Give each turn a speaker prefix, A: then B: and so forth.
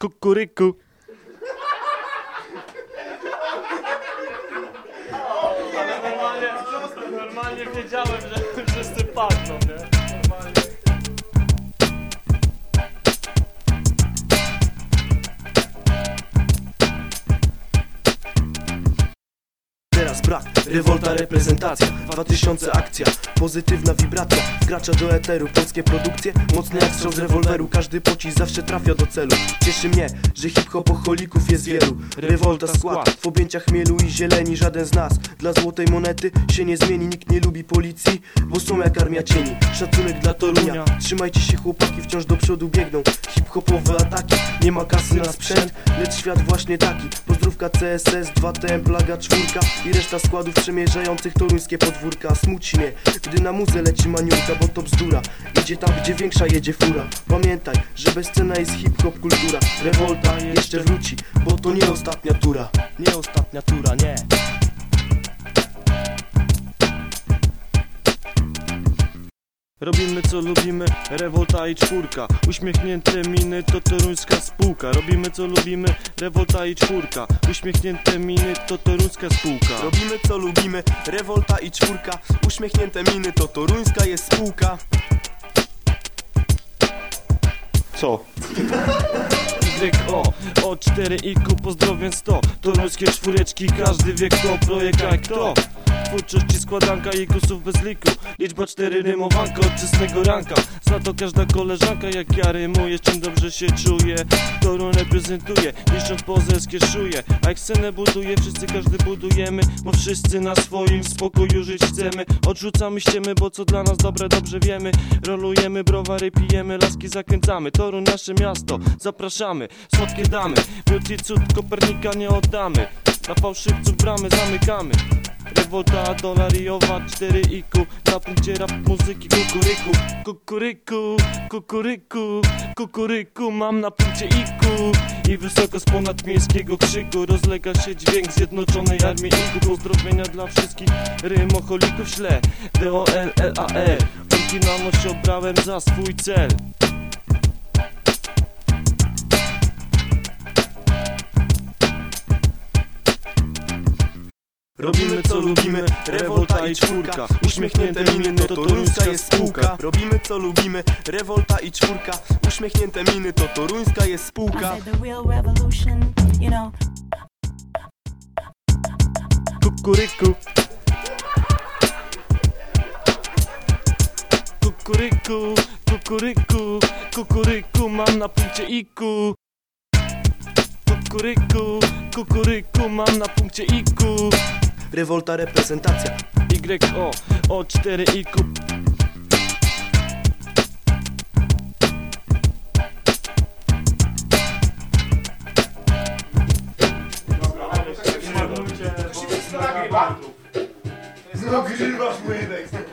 A: Kukuryku. Normalnie, normalnie wiedziałem, że wszyscy padną, nie?
B: Teraz brak, rewolta, reprezentacja 2000 akcja, pozytywna wibracja Wkracza do eteru, polskie produkcje Mocny jak strzał z rewolweru, każdy pocisk zawsze trafia do celu. Cieszy mnie, że hip-hopocholików jest wielu. Rewolta skład, w objęciach mielu i zieleni. Żaden z nas dla złotej monety się nie zmieni. Nikt nie lubi policji, bo są jak armia cieni. Szacunek dla Torunia, trzymajcie się chłopaki Wciąż do przodu biegną. Hip-hopowe ataki Nie ma kasy na sprzęt, lecz świat właśnie taki. Pozdrówka CSS, 2TM, plaga czwórka I reszta składów przemierzających toruńskie podwórka. Smuci mnie, gdy na muzę leci maniurka Bo to bzdura, idzie tam gdzie większa jedzie fura. Pamiętaj, że bez scena jest hip-hop kultura. Rewolta jeszcze wróci, bo to nie ostatnia tura. Nie ostatnia tura, nie
A: Robimy co lubimy, rewolta i czwórka. Uśmiechnięte miny to toruńska spółka. Robimy co lubimy, rewolta i czwórka. Uśmiechnięte miny to toruńska spółka.
B: Robimy co lubimy, rewolta i czwórka. Uśmiechnięte miny to toruńska jest spółka.
A: Co? YO, O4 IQ, pozdrowień 100 Toruńskie czwóreczki, każdy wie kto Projekt jak kto Twórczości składanka i kusów bez liku. Liczba 4 rymowanka od czystego ranka. Zna to każda koleżanka jak ja rymuję Czym dobrze się czuję Torun reprezentuje Niszcząc pozę skieszuję A jak scenę buduje Wszyscy każdy budujemy Bo wszyscy na swoim spokoju żyć chcemy. Odrzucamy ściemy Bo co dla nas dobre dobrze wiemy. Rolujemy browary pijemy Laski zakręcamy Torun nasze miasto Zapraszamy Słodkie damy. Miód i cud Kopernika nie oddamy. Na fałszywców bramy zamykamy Rewolta, dolariowa, 4 iku Na punkcie rap muzyki kukuryku. Kukuryku, kukuryku, kukuryku Mam na punkcie iku I wysoko z ponad miejskiego krzyku Rozlega się dźwięk zjednoczonej armii iku Pozdrowienia dla wszystkich rymocholików śle. D-O-L-L-A-R Oryginalność obrałem za swój cel
B: Robimy co lubimy, rewolta i czwórka. Uśmiechnięte miny to toruńska jest spółka. Robimy co lubimy, rewolta i czwórka. Uśmiechnięte miny to toruńska jest spółka.
A: Kukuryku Kukuryku, kukuryku, kukuryku Mam na punkcie iku. Kukuryku, kukuryku Mam na punkcie iku
B: Rewolta reprezentacja
A: YO, O4 iku
C: Nagrywasz mój tekst.